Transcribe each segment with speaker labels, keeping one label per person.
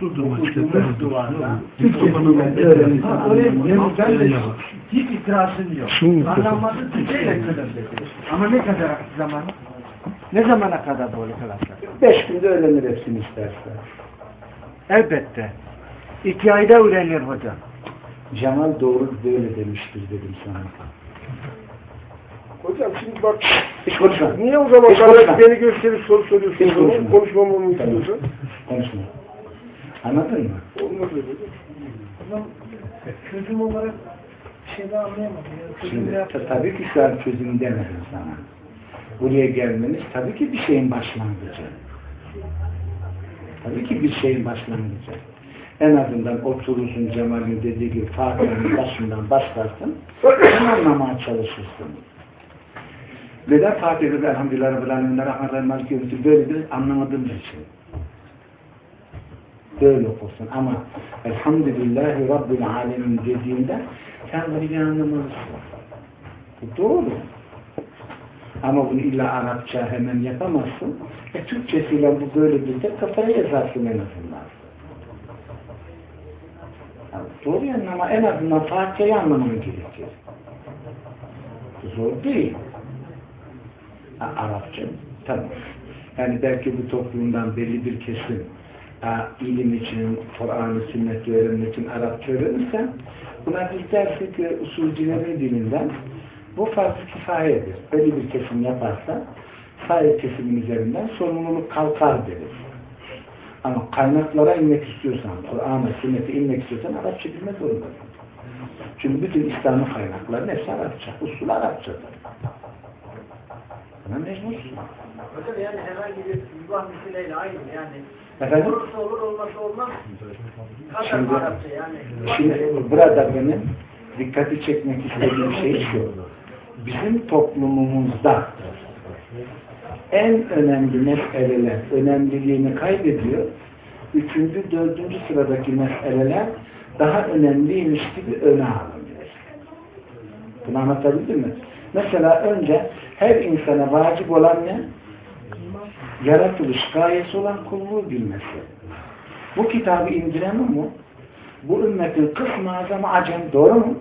Speaker 1: Durdurma.
Speaker 2: Okuduğumuz duvarda oraya ben de hiç itirazım yok. Anlamadı Türkçeyle kılın dedi. Ama ne kadar zaman? Ne zamana kadar böyle kılarsa?
Speaker 3: Beş günde öğrenir hepsini isterse.
Speaker 2: Elbette. İki ayda öğrenir hocam.
Speaker 3: Cemal doğru böyle demiştir dedim sana.
Speaker 4: Hocam şimdi bak
Speaker 3: Hiç konuşma.
Speaker 4: niye o zaman
Speaker 3: Hiç
Speaker 4: bana
Speaker 3: konuşma.
Speaker 4: beni gösterip soru soruyorsun?
Speaker 3: Hiç konuşma.
Speaker 4: Konuşmamamı
Speaker 3: Tamam. Konuşma. Anladın mı?
Speaker 5: Çözüm olarak bir şey daha anlayamadım. Yani
Speaker 3: Şimdi tabii ki şu an çözüm demedim sana. Buraya gelmeniz tabii ki bir şeyin başlangıcı. Tabii ki bir şeyin başlangıcı. En azından oturursun Cemal'in dediği gibi Fatiha'nın başından başlarsın, sen anlamaya çalışırsın. Neden Fatiha'da elhamdülillah Rabbil Alemin Rahman Rahim Yönetim böyledir anlamadığımız için. Böyle okursun ama Elhamdülillahi Rabbil Alemin dediğinde sen bunu bir anlamalısın. Bu doğru. Ama bunu illa Arapça hemen yapamazsın. E Türkçesiyle bu böyle bir de kafaya yazarsın en azından. Ya, doğru yani ama en azından Fatiha'yı anlaman gerekir. Zor değil. Ha, Arapça tamam. Yani belki bu toplumdan belli bir kesim ilim için, Kur'an-ı sünnet öğrenmek için Arapça öğrenirsen buna biz dersek ki usulcilerin dilinden bu farz kifayedir. Belli bir kesim yaparsa sahip kesimin üzerinden sorumluluk kalkar deriz. Ama kaynaklara inmek istiyorsan, Kur'an'a, sünnete inmek istiyorsan Arapça bilmek zorundasın. Çünkü bütün İslami kaynakların hepsi Arapça. Usul Arapçadır. Buna mecbursun.
Speaker 5: Hocam yani herhangi bir mübah misileyle aynı yani.
Speaker 3: Efendim?
Speaker 5: Olursa olur olmazsa olmaz.
Speaker 3: Şimdi, şimdi burada benim dikkati çekmek istediğim şey şu. Bizim toplumumuzda en önemli meseleler önemliliğini kaybediyor. Üçüncü, dördüncü sıradaki meseleler daha önemliymiş gibi öne alınıyor. Bunu anlatabildim mi? Mesela önce her insana vacip olan ne? Yaratılış gayesi olan kulluğu bilmesi. Bu kitabı indiren mu? Bu ümmetin kısmı azamı acem. Doğru mu?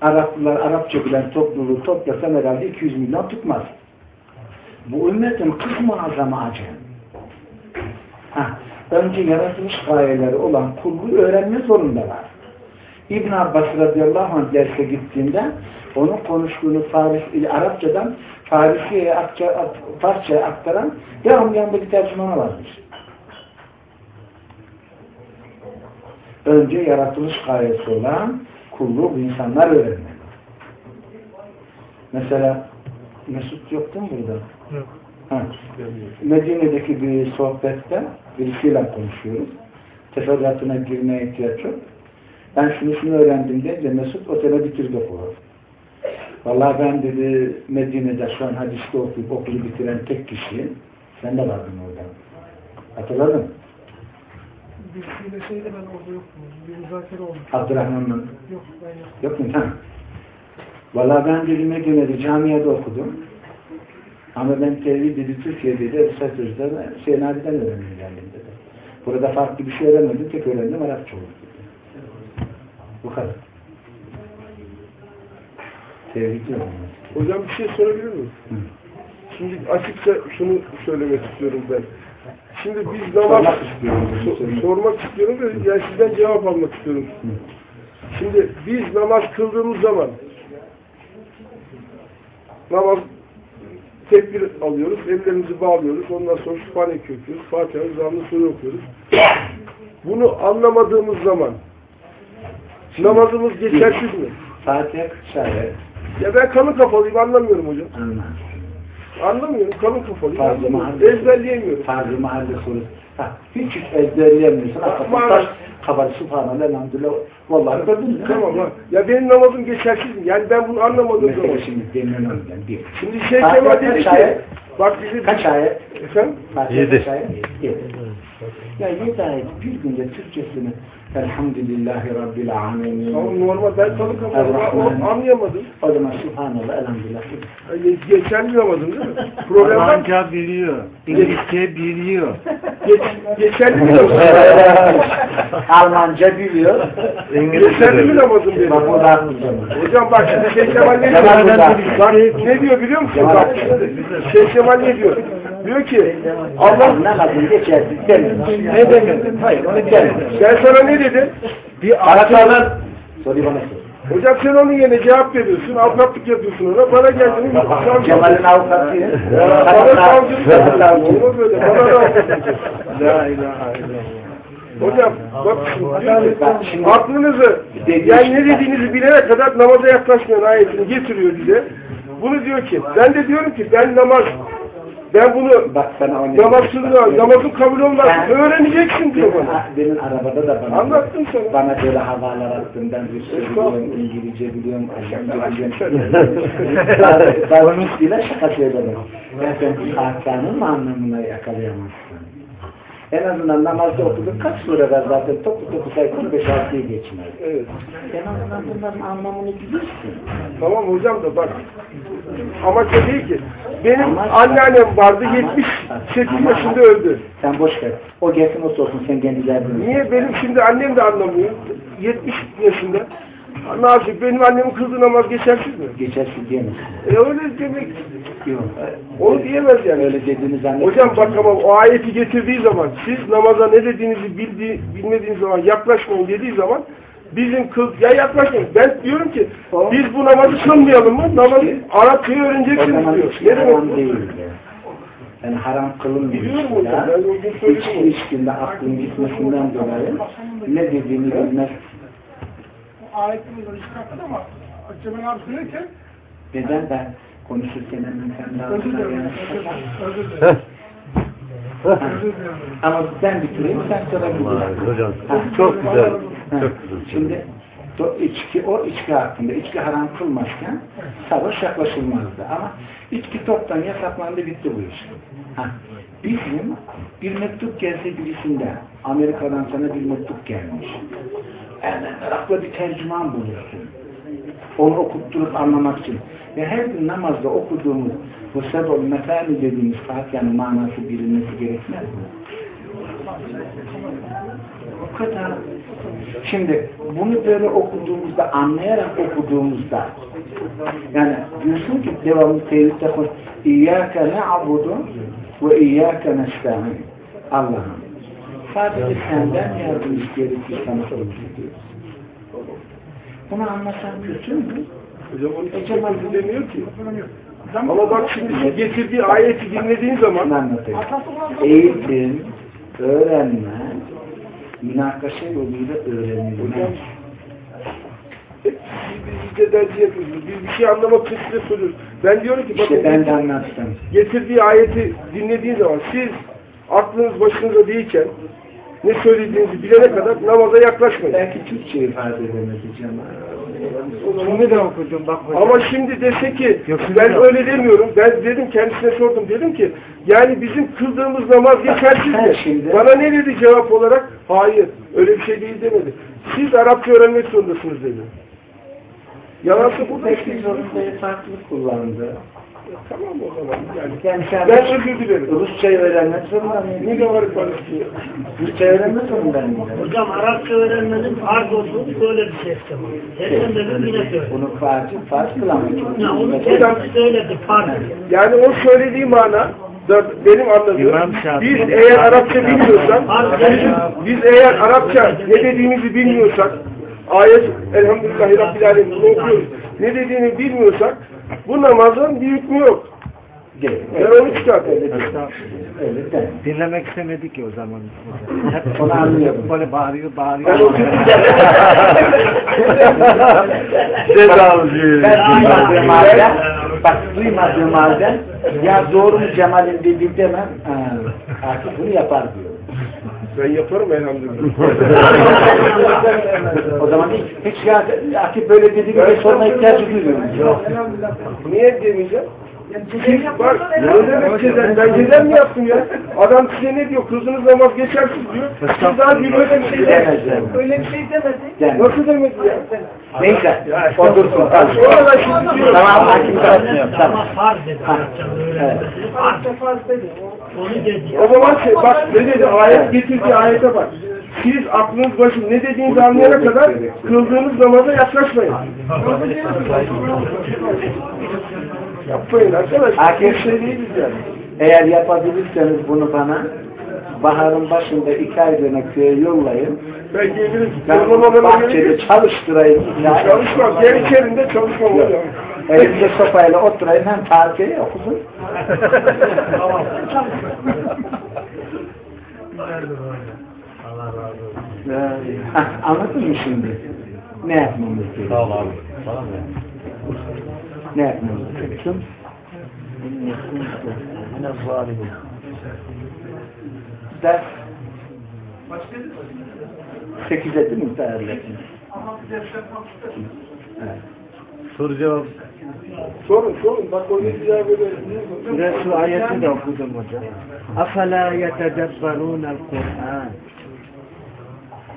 Speaker 3: Araplılar Arapça bilen topluluğu toplasan herhalde 200 milyon tutmaz. Bu ümmetin kısmı azamı acem. Ha, önce yaratılış gayeleri olan kulluğu öğrenme zorundalar. İbn Abbas radıyallahu anh derse gittiğinde onun konuştuğunu Faris, Arapçadan Farisiye'ye Farsça'ya aktaran devamlı yanında bir tercümanı varmış. Önce yaratılış gayesi olan kulluğu insanlar öğrenmeli. Mesela Mesut yoktu mu burada?
Speaker 1: Yok.
Speaker 3: Ha. Medine'deki bir sohbette birisiyle konuşuyoruz. Teferruatına girmeye ihtiyaç yok. Ben şunu şunu öğrendim deyince Mesut otele bitirdi okulu. Vallahi ben dedi Medine'de şu an hadiste okuyup okulu bitiren tek kişiyim. Sen de vardın orada. Hatırladın mı?
Speaker 5: Bir şeyde ben orada yoktum. Bir müzakere olmuş.
Speaker 3: Abdurrahman'ın
Speaker 5: Yok ben yok.
Speaker 3: Yok mu? Ha. Valla ben dedi Medine'de camiyede okudum. Ama ben tevhid dedi Türkiye'de de Esat Öz'de Hüseyin abi'den öğrendim geldim dedi. Burada farklı bir şey öğrenmedim. Tek öğrendim Arapça oldu dedi. Bu kadar. Tevhid yok.
Speaker 4: Hocam bir şey sorabilir miyim?
Speaker 3: Hı.
Speaker 4: Şimdi açıkça şunu söylemek istiyorum ben. Şimdi biz namaz
Speaker 3: Sormak istiyorum.
Speaker 4: so- sormak istiyorum ve yani sizden cevap almak istiyorum.
Speaker 3: Hı.
Speaker 4: Şimdi biz namaz kıldığımız zaman namaz tekbir alıyoruz, ellerimizi bağlıyoruz, ondan sonra Sübhane okuyoruz, Fatiha, Rızamlı Sure okuyoruz. Bunu anlamadığımız zaman namazımız geçersiz mi?
Speaker 3: Fatiha şayet
Speaker 4: Ya ben kalın kafalıyım anlamıyorum hocam.
Speaker 3: anlar.
Speaker 4: Anlamıyorum, kalın kafalıyım.
Speaker 3: Mahalle-
Speaker 4: Ezberleyemiyorum.
Speaker 3: Fazla mahalle sorusu. Ha, hiç hiç ezberleyemiyorsun. Hakikaten
Speaker 4: Ma-
Speaker 3: taş kabar, subhanallah, elhamdülillah. Vallahi gördün mü?
Speaker 4: Tamam ha. Ya benim namazım geçersiz mi? Yani ben bunu anlamadığım zaman.
Speaker 3: Mesela şimdi demiyorum ben. Bir.
Speaker 4: Şimdi şey Kemal
Speaker 3: kaç
Speaker 4: dedi ki,
Speaker 3: ayet?
Speaker 4: bak bizi...
Speaker 3: Kaç ayet?
Speaker 4: Efendim?
Speaker 1: Yedi.
Speaker 3: kaç ayet? Yedi. Ya yedi ayet bir günde Türkçesini Elhamdülillahi Rabbil Alemin.
Speaker 4: Tamam normal ben.
Speaker 3: Er-Rahman.
Speaker 4: O- Anlayamadım.
Speaker 3: O zaman Subhanallah, Elhamdülillah.
Speaker 4: Yani geçerli anlamadım değil mi? Problem?
Speaker 2: Almanca biliyor. İngilizce biliyor.
Speaker 4: geç, geçerli namazın?
Speaker 3: Almanca biliyor.
Speaker 4: geçerli mi namazın benim?
Speaker 3: Bak o da.
Speaker 4: Hocam bak şimdi Şeyh Kemal ne diyor? Bak ne diyor biliyor musun? Bak Şeyh Kemal ne diyor? Diyor ki Allah
Speaker 3: Namazın geçersiz dememiş.
Speaker 2: Ne demedin? Hayır onu demedim.
Speaker 4: ben sana ne dedim?
Speaker 2: Bir arkadan
Speaker 3: Soruyu bana sor.
Speaker 4: Hocam sen onun yerine cevap veriyorsun, avukatlık yapıyorsun ona. Bana geldin.
Speaker 3: Cemal'in avukatıyım.
Speaker 4: Ya, Bana savcılık Olmaz öyle. Bana da
Speaker 2: La ilahe illallah.
Speaker 4: Hocam bak şimdi
Speaker 3: Bak
Speaker 4: aklınızı yani ne dediğinizi bilene kadar namaza yaklaşmayan ayetini getiriyor bize. Bunu diyor ki ben de diyorum ki ben namaz ben bunu
Speaker 3: Bak sana onu
Speaker 4: namazsız namazın kabul olmaz.
Speaker 3: Ben-
Speaker 4: Öğreneceksin diyor bana.
Speaker 3: Benim arabada da bana
Speaker 4: Anlattım sana.
Speaker 3: bana böyle havalar attın ben Rusça biliyorum, İngilizce biliyorum, Almanca biliyorum. ben onun ile şaka söyledim. Ben sen saatten mı anlamına yakalayamazsın. En azından namazda okuduk kaç sure var zaten topu topu sayfanı 5-6'yı geçmez.
Speaker 4: Evet.
Speaker 3: En azından bunların anlamını bilirsin.
Speaker 4: Tamam hocam da bak amaç o değil ki. Benim
Speaker 3: Amaç-
Speaker 4: anneannem vardı
Speaker 3: Amaç-
Speaker 4: 78
Speaker 3: Ama-
Speaker 4: yaşında öldü.
Speaker 3: Sen boş ver. O gelsin o sorsun sen kendi derdini.
Speaker 4: Niye benim şimdi annem de anlamıyor. 70 yaşında. Nasip benim annemin kıldığı namaz geçersiz mi?
Speaker 3: Geçersiz diyemezsin.
Speaker 4: E öyle demek.
Speaker 3: Yok.
Speaker 4: Onu diyemez yani.
Speaker 3: Öyle dediğini zannetmiyorum.
Speaker 4: Hocam bak ama o ayeti getirdiği zaman siz namaza ne dediğinizi bildiği, bilmediğiniz zaman yaklaşmayın dediği zaman bizim kıl ya yaklaşmayın. Ben diyorum ki biz bu namazı kılmayalım mı? Namaz Arapçayı
Speaker 3: O
Speaker 4: öğreneceksiniz diyor. Ne demek
Speaker 3: değil de. Yani haram
Speaker 4: Biliyorum
Speaker 3: kılınmıyor
Speaker 4: hocam,
Speaker 3: da.
Speaker 4: ben o gün söyledim
Speaker 3: içkinde aklın gitmesinden dolayı ne dediğini bilmez.
Speaker 5: Ayetimiz var çıkarttı ama Cemal abi söylerken
Speaker 3: Neden ben konuşurken hemen
Speaker 5: özür
Speaker 3: ağzına gelmiş.
Speaker 5: Özür dilerim.
Speaker 3: Ha.
Speaker 5: Özür dilerim.
Speaker 3: Ama ben bitireyim sen sonra gidiyorsun.
Speaker 1: Hocam
Speaker 3: Ha.
Speaker 1: çok güzel. Çok güzel.
Speaker 3: Şimdi o içki, o içki hakkında içki haram kılmazken savaş yaklaşılmazdı. Ama içki toptan yasaklandı bitti bu iş. Ha. Bizim bir mektup gelse birisinden Amerika'dan sana bir mektup gelmiş. Hemen merakla bir tercüman bulursun. Onu okutturup anlamak için. Ve her gün namazda okuduğumuz bu sebol mesali dediğimiz Fatiha'nın manası bilinmesi gerekmez mi? O kadar. Şimdi bunu böyle okuduğumuzda, anlayarak okuduğumuzda yani diyorsun ki devamlı tevhidde konuş İyyâke ne'abudu ve iyyâke nesta'in Allah'ım sadece senden yardım isteyerek biz sana ediyoruz. Bunu anlasan kötü mü?
Speaker 4: Hocam onu
Speaker 3: E,
Speaker 4: hiç
Speaker 3: Cemal-
Speaker 4: dinlemiyor ki. Ama bak şimdi getirdiği ayeti dinlediğin zaman
Speaker 3: anlatayım. Eğitim, öğrenme, münakaşa yoluyla öğrenilmez.
Speaker 4: De dersi yapıyoruz. Biz bir şey anlamak için size soruyoruz. Ben diyorum ki
Speaker 3: İşte
Speaker 4: bakın
Speaker 3: ben de anlattım.
Speaker 4: getirdiği ayeti dinlediğin zaman siz aklınız başınıza değilken ne söylediğinizi bilene kadar namaza yaklaşmayın.
Speaker 3: Belki Türkçe ifade edemedi Cemal.
Speaker 2: Şimdi de okudum bak hocam.
Speaker 4: Ama şimdi dese ki
Speaker 2: Yok,
Speaker 4: ben
Speaker 2: yok.
Speaker 4: öyle demiyorum. Ben dedim kendisine sordum. Dedim ki yani bizim kıldığımız namaz geçersiz
Speaker 3: sen
Speaker 4: mi?
Speaker 3: şimdi-
Speaker 4: Bana ne dedi cevap olarak? Hayır. Öyle bir şey değil demedi. Siz Arapça öğrenmek zorundasınız dedi. Yalansa burada
Speaker 3: Peki zorunda farklı kullandı.
Speaker 4: Tamam o zaman. Yani
Speaker 3: Yani sen
Speaker 4: ben özür dilerim.
Speaker 3: Rusçayı öğrenmek zorunda
Speaker 4: Ne
Speaker 3: mıydın?
Speaker 4: de var Palestin'e?
Speaker 3: Rusçayı öğrenmek zorunda mıydın?
Speaker 6: Hocam Arapça öğrenmenin farz olduğunu söyle bir şey istemem. Geçen dedim yine söyle.
Speaker 3: Bunu farz, farz kılamak.
Speaker 6: Ya onu
Speaker 4: Hocam-
Speaker 6: kendisi söyledi farz.
Speaker 4: Yani o söylediği mana benim anladığım biz eğer Arapça bilmiyorsak biz, biz eğer Arapça ne dediğimizi bilmiyorsak ayet Elhamdülillahi Rabbil Alemin bunu okuyoruz. Ne dediğini bilmiyorsak bu namazın bir hükmü yok. Ben onu çıkartayım.
Speaker 2: Dinlemek istemedik ki o zaman. Hep
Speaker 3: Onu anlıyorum.
Speaker 2: Böyle bağırıyor
Speaker 4: Ben
Speaker 2: bağırıyor.
Speaker 1: Cezalıcı.
Speaker 3: Ben duymadığım halde, bak duymadığım halde, ya doğru mu Cemal'in dediği demem, ha, artık bunu yapar diyor.
Speaker 4: Ben yaparım elhamdülillah.
Speaker 3: o zaman hiç, hiç ya, Akif böyle dediği gibi sorma ihtiyacı duymuyorum.
Speaker 4: Niye demeyeceğim? Bak, ne demek cezem? Ben cezem mi yaptım ya? Adam size ne diyor? Kızınız namaz geçersiz diyor. Siz daha bir öyle bir şey
Speaker 3: Demeyeceğim.
Speaker 4: Öyle bir şey demedi.
Speaker 3: Demedi.
Speaker 4: Nasıl demedi ya?
Speaker 3: Neyse, o dursun. Tamam.
Speaker 4: Sonra da şimdi diyor.
Speaker 3: Tamam, Akif tartmıyor.
Speaker 6: Ama
Speaker 3: Tamam.
Speaker 6: farz dedi
Speaker 3: Ha,
Speaker 6: Arapçanın
Speaker 3: evet.
Speaker 6: öğrenmesi. Onu.
Speaker 4: O zaman şey, bak ne dedi ayet getirdiği ayete bak. Siz aklınız başın ne dediğinizi anlayana kadar kıldığınız namaza yaklaşmayın. Yapmayın arkadaşlar. Bir şey değiliz yani.
Speaker 3: Eğer yapabilirseniz bunu bana baharın başında iki aylığına köye yollayın.
Speaker 4: Ben gelirim.
Speaker 3: Ben bahçede çalıştırayım.
Speaker 4: Çalışmam. Yer içerisinde çalışmam hocam.
Speaker 3: Elimde sopayla oturayım hem tarife okudum. Hah, Anladın mı şimdi? Ne yapmamız gerekiyor?
Speaker 1: Sağ ol abi. Tamam.
Speaker 3: Ne yapmamız gerekiyor?
Speaker 1: Yine zalimim.
Speaker 3: Ders 8'e değil mi değerlerin? Evet.
Speaker 1: Soru cevap.
Speaker 4: Sorun sorun. Bak orada güzel böyle.
Speaker 2: Şu ayeti de okudum hocam. Afala yetedebberûnel Kur'an.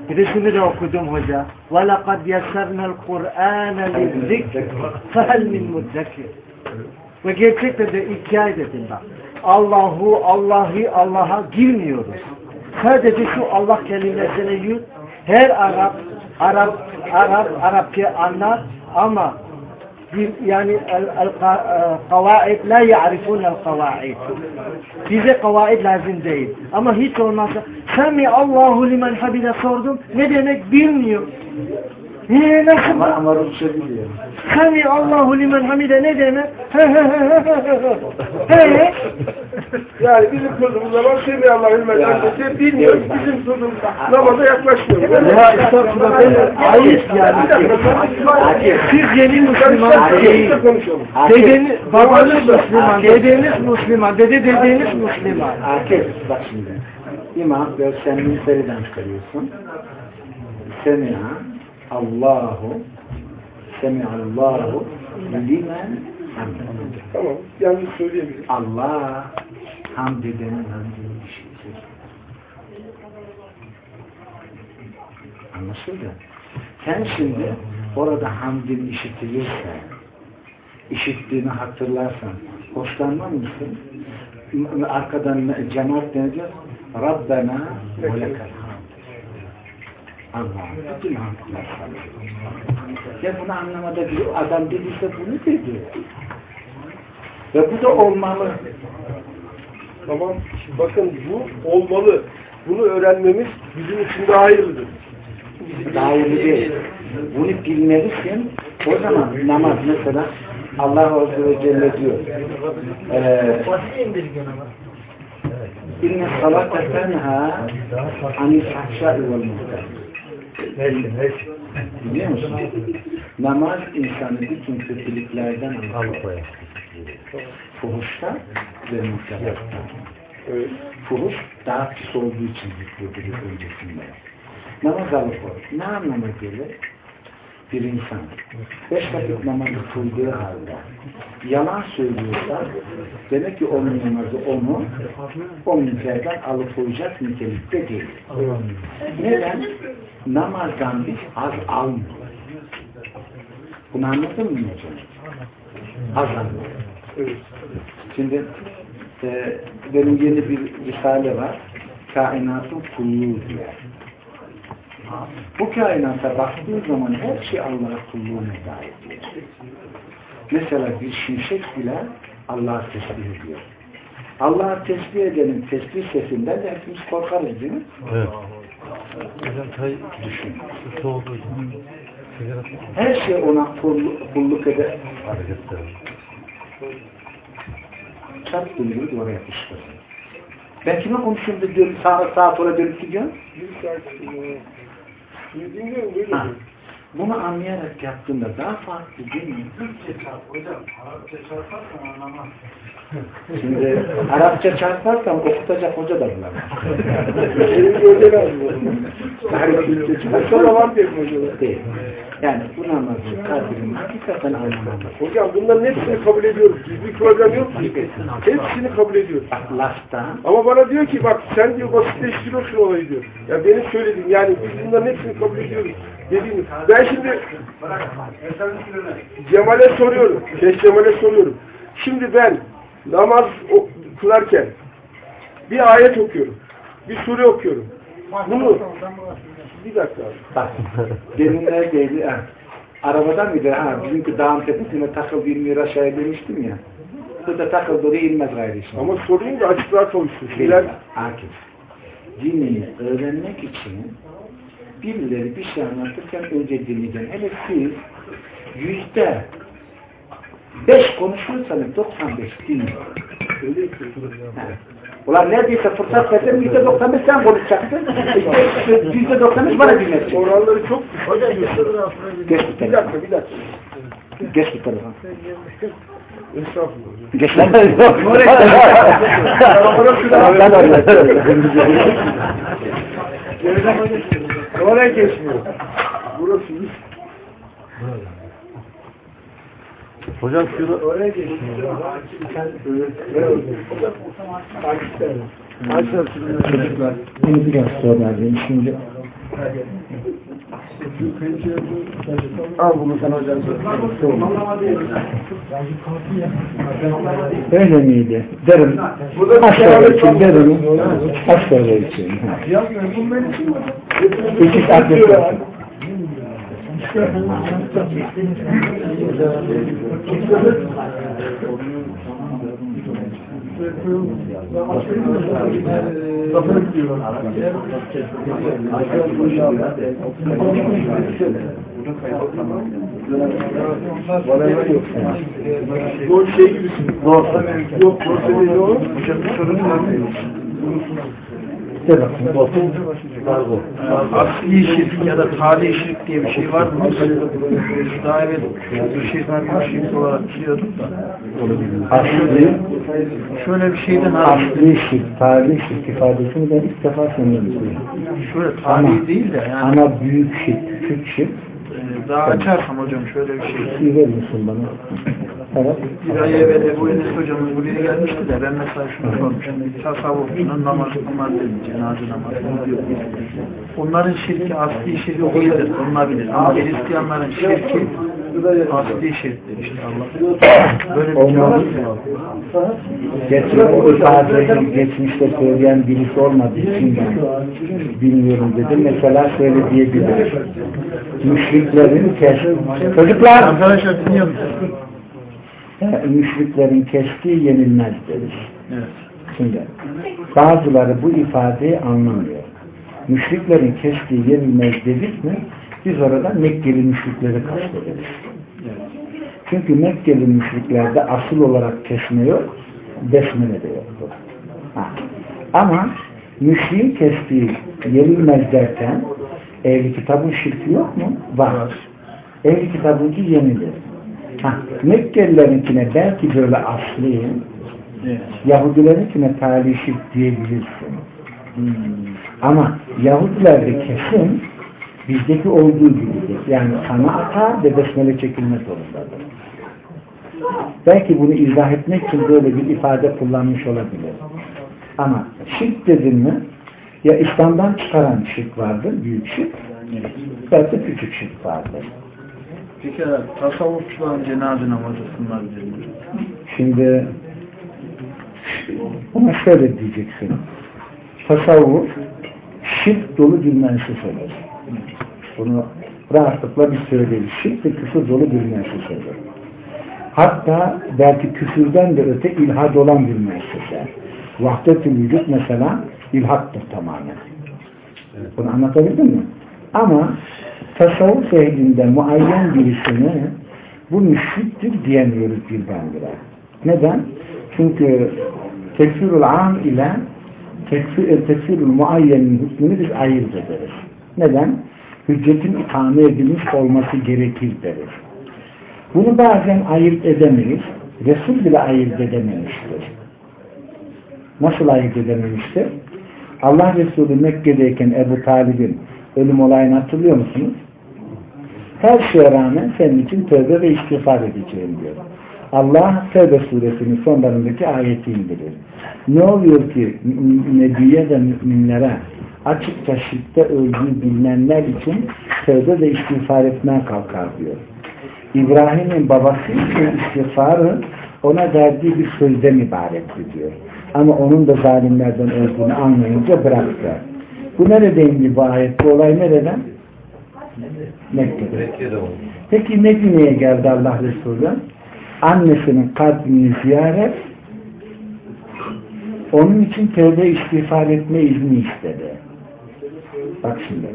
Speaker 2: Bir de okudum hoca. Ve lekad yessernel Kur'ane lizzikr. Fehel min muddekir. Ve gerçekten de iki ay dedim bak. Allahu, Allah'ı, Allah'a girmiyoruz. Sadece şu Allah kelimesini yut. Her Arap, Arap, Arap, Arapça anlar ama yani e, kavaid la ya'rifun el kavaid. Bize kavaid lazım değil. Ama hiç olmazsa Sami Allahu limen habide sordum. Ne demek bilmiyor. Ee, nasıl?
Speaker 3: Ama, ama Rusça biliyor.
Speaker 2: Sami Allahu limen hamide ne demek? He.
Speaker 4: Yani bizim kıldığımız zaman Semih Allah'ın mesajını bilmiyoruz. Bizim kıldığımız namaza yaklaşmıyoruz.
Speaker 2: Ya estağfurullah ben ayıp yani. Siz yeni Müslüman
Speaker 4: konuşalım.
Speaker 2: Dedeniz, babanız Müslüman, dedeniz Müslüman, dede dedeniz Müslüman.
Speaker 3: Akif bak şimdi. İmam sen minferiden çıkarıyorsun. Semiha Allahu Semihallahu limen.
Speaker 4: Tamam. Yanlış söyleyebilirim.
Speaker 3: Allah hamd edenin hamdini işitir. Anlaşıldı? Sen şimdi orada hamdin işitilirse, işittiğini hatırlarsan, hoşlanmaz mısın? Arkadan cemaat ne diyor? Rabbena ve lekel hamd. Allah'ım bütün hamdlar sana. Ya bunu anlamada bir adam dediyse bunu dedi. Ve bu da olmalı.
Speaker 4: Tamam. Bakın bu olmalı. Bunu öğrenmemiz bizim için daha hayırlıdır.
Speaker 3: Daha iyi değil. Bunu bilmelisin. O zaman namaz mesela Allah Azze ve Celle diyor.
Speaker 6: Ama.
Speaker 3: İnne salate tenha anil fahşai vel munkar.
Speaker 1: Neyse neyse.
Speaker 3: Biliyor musun? Namaz insanı bütün kötülüklerden alıkoyar. Fuhuştan ve.
Speaker 4: Evet.
Speaker 3: Fuhuş daha pis olduğu için zikredilir öncesinde. Namaz alıkoy. Ne anlama gelir? Bir insan beş vakit namazı kıldığı halde yalan söylüyorsa demek ki onun namazı onu o münkerden alıkoyacak nitelikte değil. Neden? Namazdan biz az almıyor. Bunu anladın mı hocam? Az almıyor.
Speaker 4: Evet.
Speaker 3: Şimdi e, benim yeni bir risale var. Kainatın kulluğu diyor. Bu kainata baktığı zaman her şey Allah'a kulluğuna dair. Mesela bir şimşek bile Allah'a tesbih ediyor. Allah'a tesbih edenin tesbih sesinden de hepimiz korkarız değil mi?
Speaker 1: Evet.
Speaker 3: Düşün. Her şey ona kulluk, eder. Çat dönüyor duvara yapıştır. Ben kime konuşuyorum da diyorum sağa, sağa sola dönüp gidiyorum?
Speaker 4: Bir saat. e, Sizi dinliyorum. Böyle.
Speaker 3: Ha. Bunu anlayarak yaptığında daha farklı değil mi? Şimdi Arapça çarparsam okutacak hoca da bulamaz.
Speaker 4: Benim zaman.
Speaker 3: Yani Türkçe
Speaker 4: da
Speaker 3: çarparsam
Speaker 4: var diyelim hocam.
Speaker 3: değil. Yani bu namazın kadrini hakikaten anlamamız.
Speaker 4: Hocam bunların hepsini kabul ediyoruz. Biz bir problem yok ki. Hepsini kabul ediyoruz.
Speaker 3: Bak lafta
Speaker 4: Ama bana diyor ki bak sen diyor basitleştiriyorsun olayı diyor. Ya benim söylediğim yani biz bunların hepsini kabul ediyoruz. Dediğimiz. Ben şimdi Cemal'e soruyorum. Şeyh Cemal'e soruyorum. Şimdi ben namaz kılarken Bir ayet okuyorum. Bir sure okuyorum. Bunu bir dakika.
Speaker 3: Bak, demin neredeydi? Ha, arabada mıydı? Ha, bizimki dağın tepesine takıldı inmiyor aşağıya demiştim ya. Bu da takıldı oraya inmez gayrı işte.
Speaker 4: Ama sorayım da açıklığa kavuşsun.
Speaker 3: Şey,
Speaker 4: Şeyler
Speaker 3: Akif, dinini öğrenmek için birileri bir şey anlatırken önce dinleyeceksin. Hele siz yüzde beş konuşuyorsanız 95 dinle. Ha. Ulan neredeyse fırsat verdim yüzde 95 sen konuşacaksın. Yüzde 95 bana dinlesin.
Speaker 4: oranları çok
Speaker 6: Hocam Yusuf'un
Speaker 3: Geç bu
Speaker 4: Bir dakika bir dakika.
Speaker 3: Geç bu tarafa.
Speaker 4: Estağfurullah.
Speaker 3: Geç lan.
Speaker 4: Oraya geçmiyor. Burası iyi.
Speaker 1: Hocam şunu
Speaker 4: Oraya geçmiyor.
Speaker 3: Çocuklar, bunu biraz sonra alayım. Şimdi
Speaker 4: Al bunu sen hocam.
Speaker 3: öyle miydi? Derim.
Speaker 4: Bir
Speaker 3: tane
Speaker 4: keramet
Speaker 3: için derim. Kaç tane için? Ha.
Speaker 4: Yazmıyorum. Bu için mi?
Speaker 3: İki saat yapıyorsun.
Speaker 4: Zor şey gibisin. Zor. Yok,
Speaker 3: De bakayım.
Speaker 7: Asli şirk ya da tali şirk diye bir şey var mı? Daha evvel bir şey var şirk olarak biliyordum da.
Speaker 3: Asli,
Speaker 7: Şöyle bir şeyden
Speaker 3: asli şirk, tali şirk ifadesini ben ilk defa sanıyorum.
Speaker 7: şöyle
Speaker 3: Ama,
Speaker 7: tali değil de yani
Speaker 3: ama büyük şirk, küçük şirk,
Speaker 7: e, daha açarsam hocam şöyle bir şey.
Speaker 3: iyi verir misin bana? Evet.
Speaker 7: Ay evvel Ebu Enes hocamız buraya gelmişti de ben mesela şunu sormuştum. Tasavvufçunun namaz namaz dedi, cenaze namazı diyor. Onların şirki asli şirk değildir, bulunabilir. Ama Hristiyanların şirki asli şirktir işte Allah. Böyle bir şey
Speaker 3: Olmaz.
Speaker 7: mı?
Speaker 3: İfadeyi geçmişte söyleyen birisi olmadığı için ben bilmiyorum dedim. Mesela şöyle diyebilirim. Müşriklerin kes... Çocuklar!
Speaker 7: Arkadaşlar dinliyor musunuz?
Speaker 3: E, Müşriklerin kestiği yenilmez deriz.
Speaker 7: Evet.
Speaker 3: Şimdi bazıları bu ifadeyi anlamıyor. Müşriklerin kestiği yenilmez dedik mi biz orada Mekkeli müşrikleri kastederiz. Çünkü Mekkeli müşriklerde asıl olarak kesme yok, besmele de yoktur. Ha. Ama müşriğin kestiği yenilmez derken ehli kitabın şirki yok mu? Var. Ehli kitabınki yenilir. Ha. Mekkelilerinkine belki böyle asli,
Speaker 7: Evet.
Speaker 3: Yahudilerinkine tali şirk diyebilirsin. Ama Yahudilerde kesin bizdeki olduğu gibidir. Yani sana atar ve besmele çekilme zorundadır. Belki bunu izah etmek için böyle bir ifade kullanmış olabilir. Ama şirk dedin mi ya İslam'dan çıkaran şirk vardır, büyük şirk, belki küçük şirk vardır.
Speaker 7: Peki tasavvufçuların cenaze namazı kılınabilir mi?
Speaker 3: Şimdi buna şöyle diyeceksin. Tasavvuf şirk dolu bir mensufeler. Bunu rahatlıkla bir söyleriz. Şirk ve küfür dolu bir mensufeler. Hatta belki küfürden de öte ilhad olan bir mensufe. Vahdet-ül vücut mesela ilhattır tamamen. Bunu anlatabildim mi? Ama tasavvuf ehlinde muayyen birisini bu müşriktir diyemiyoruz birdenbire. Neden? Çünkü tekfirul am ile tekfir, e, muayyenin hükmünü biz ayırt ederiz. Neden? Hüccetin ikame edilmiş olması gerekir deriz. Bunu bazen ayırt edemeyiz. Resul bile ayırt edememiştir. Nasıl ayırt edememiştir? Allah Resulü Mekke'deyken Ebu Talib'in ölüm olayını hatırlıyor musunuz? Her şeye rağmen senin için tövbe ve istiğfar edeceğim diyor. Allah Tevbe suresinin sonlarındaki ayeti indirir. Ne oluyor ki Nebiye ve müminlere açıkça şirkte öldüğü bilinenler için tövbe ve istiğfar etmeye kalkar diyor. İbrahim'in babası için istiğfarı ona verdiği bir sözden ibaretti diyor. Ama onun da zalimlerden olduğunu anlayınca bıraktı. Bu nerede indi bu ayet? Bu olay nereden? Mekke'de.
Speaker 1: Mekke'de oldu.
Speaker 3: Peki Medine'ye geldi Allah Resulü. Annesinin kalbini ziyaret onun için tövbe istiğfar etme izni istedi. Bak şimdi.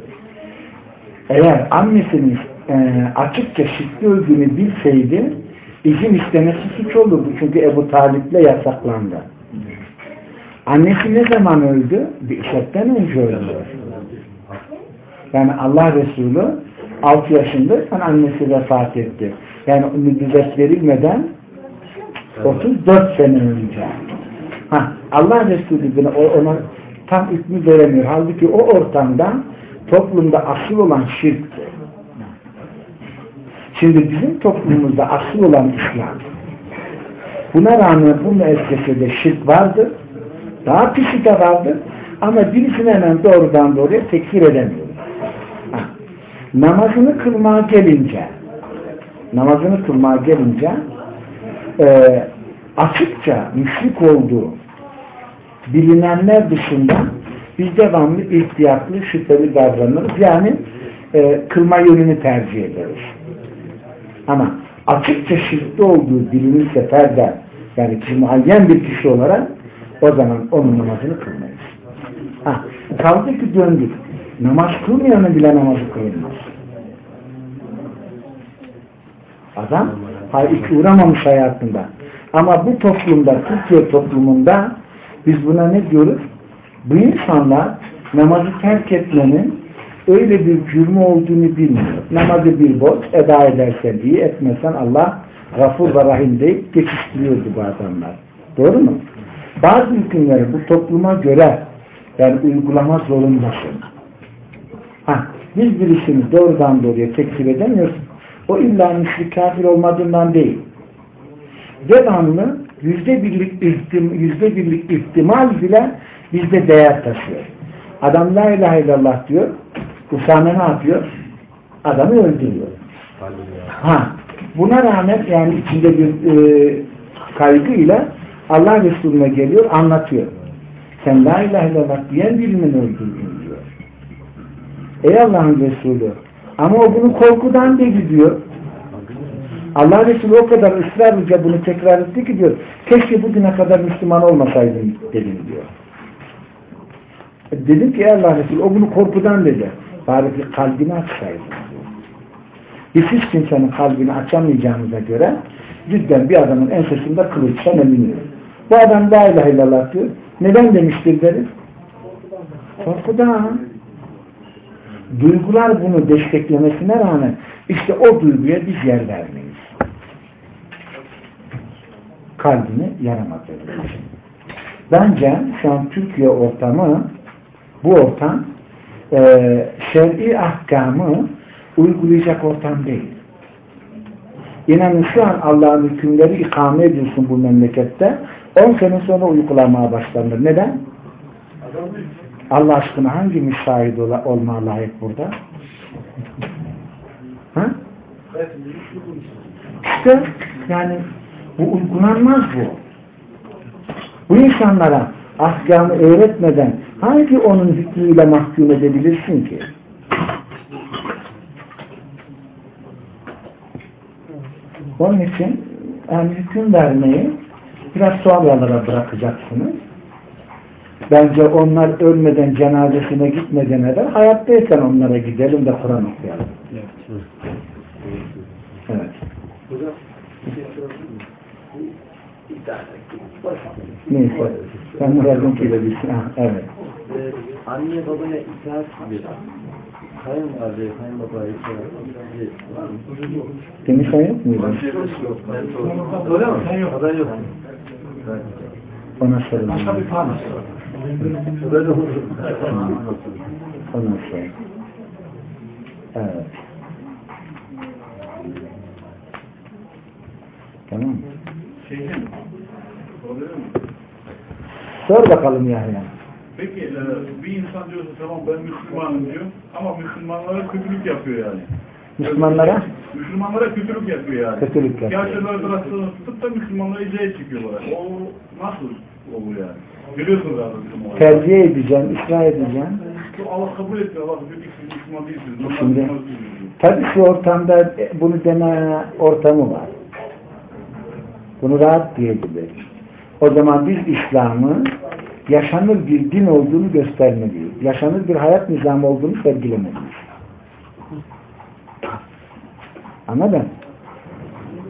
Speaker 3: Eğer annesinin e, açıkça şirkli öldüğünü bilseydi izin istemesi suç olurdu. Çünkü Ebu Talip'le yasaklandı. Annesi ne zaman öldü? Bir işetten önce öldü. Yani Allah Resulü 6 yaşındayken annesi vefat etti. Yani nübüvvet verilmeden 34 sene önce. Ha, Allah Resulü buna, ona tam hükmü veremiyor. Halbuki o ortamda toplumda asıl olan şirkti. Şimdi bizim toplumumuzda asıl olan İslam. Buna rağmen bu müessesede şirk vardır. Daha pisi de vardır. Ama birisini hemen doğrudan doğruya tekfir edemiyoruz. Namazını kılmaya gelince namazını kılmaya gelince e, açıkça müşrik olduğu bilinenler dışında biz devamlı ihtiyatlı, şüpheli davranırız. Yani e, kılma yönünü tercih ederiz. Ama açıkça şirkte olduğu bilinirse ferden yani muayyen bir kişi olarak o zaman onun namazını kılmayız. Ha, kaldı ki döndük. Namaz kılmayanın bile namazı kılınmaz. Adam hiç uğramamış hayatında. Ama bu toplumda, Türkiye toplumunda biz buna ne diyoruz? Bu insanlar namazı terk etmenin öyle bir cürmü olduğunu bilmiyor. Namazı bir borç, eda edersen iyi, etmezsen Allah gafur ve rahim deyip geçiştiriyordu bu adamlar. Doğru mu? Bazı hükümleri bu topluma göre yani uygulama zorundasın. Ha, biz birisini doğrudan doğruya tekfir edemiyoruz. O illa müşrik kafir olmadığından değil. Devamlı yüzde birlik, ihtim, yüzde birlik ihtimal bile bizde değer taşıyor. Adam la ilahe illallah diyor. Usame ne yapıyor? Adamı öldürüyor. Ha, buna rağmen yani içinde bir e, kaygıyla Allah Resulüne geliyor, anlatıyor. Sen la ilahe illallah diyen birinin öldürdün diyor. Ey Allah'ın Resulü ama o bunu korkudan dedi diyor. Allah Resulü o kadar ısrarlıca bunu tekrar etti ki diyor. Keşke bugüne kadar Müslüman olmasaydım dedim diyor. Dedim ki Allah Resulü o bunu korkudan dedi. Bari bir kalbini açsaydın diyor. Biz hiç kimsenin kalbini açamayacağımıza göre cidden bir adamın ensesinde kılıçtan eminiyor. Bu adam la ilahe illallah diyor. Neden demiştir deriz? Korkudan. Duygular bunu desteklemesine rağmen işte o duyguya biz yer vermeyiz. Kalbini yaramadığımız için. Bence şu an Türkiye ortamı bu ortam e, şer'i ahkamı uygulayacak ortam değil. İnanın şu an Allah'ın hükümleri ikame ediyorsun bu memlekette 10 sene sonra uygulamaya başlanır. Neden? Allah aşkına hangi müşahit ol olmaya layık burada? Ha? İşte yani bu uygulanmaz bu. Bu insanlara ahkamı öğretmeden hangi onun hükmüyle mahkum edebilirsin ki? Onun için yani hüküm vermeyi biraz sonralara bırakacaksınız. Bence onlar ölmeden cenazesine gitmeden evvel hayattayken onlara gidelim de Kur'an okuyalım. Evet. Neyse. Ben Murat'ınkiyle bir şey. Evet.
Speaker 1: Ee, anne babaya itaat gibi. Kayınvalide, kayınbabaya itaat gibi.
Speaker 3: Demiş sen yok muydu?
Speaker 1: Öyle mi? Sen yok. Haber yok.
Speaker 3: Ona sorun.
Speaker 5: Başka bir tane.
Speaker 1: Böyle olur.
Speaker 3: Evet. Tamam mı? Sor bakalım Yahya.
Speaker 8: Peki e, bir insan diyorsa tamam ben Müslümanım diyor ama Müslümanlara kötülük yapıyor yani.
Speaker 3: Müslümanlara
Speaker 8: Müslümanlara kötülük yapıyor yani.
Speaker 3: Kötülük yapıyor.
Speaker 8: Gerçekten arasını tutup da Müslümanlara icaya çekiyorlar. O nasıl? O bu yani. Görüyorsunuz abi.
Speaker 3: Terbiye edeceğim, ısrar edeceğim.
Speaker 8: Allah kabul etti. Allah siz Müslüman değilsiniz.
Speaker 3: Şimdi-. Tabii şu ortamda bunu deme ortamı var. Bunu rahat diyebilir. O zaman biz İslam'ı yaşanır bir din olduğunu göstermeliyiz. Yaşanır bir hayat nizamı olduğunu sergilemeliyiz. Anladın?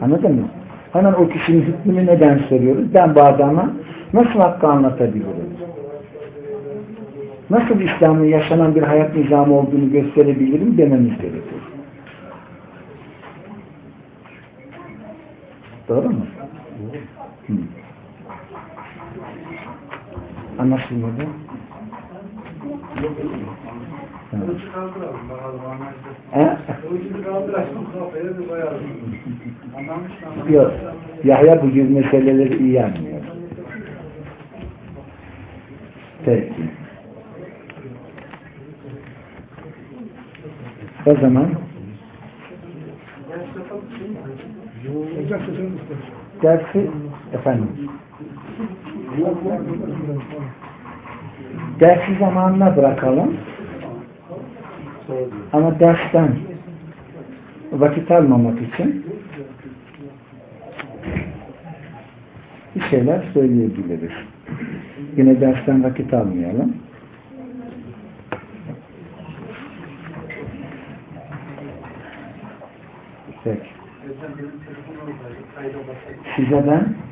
Speaker 3: Anladın mı? Hemen o kişinin hükmünü neden soruyoruz? Ben bu adama nasıl hakkı anlatabilirim? Nasıl İslam'ın yaşanan bir hayat nizamı olduğunu gösterebilirim dememiz gerekiyor. Doğru mu? Hı. Anlaşılmadı. Yok. Yahya bu gibi meseleleri iyi anlıyor. Peki. O zaman dersi efendim dersi zamanına bırakalım ama dersten vakit almamak için bir şeyler söyleyebiliriz. Yine dersten vakit almayalım. Peki. Size ben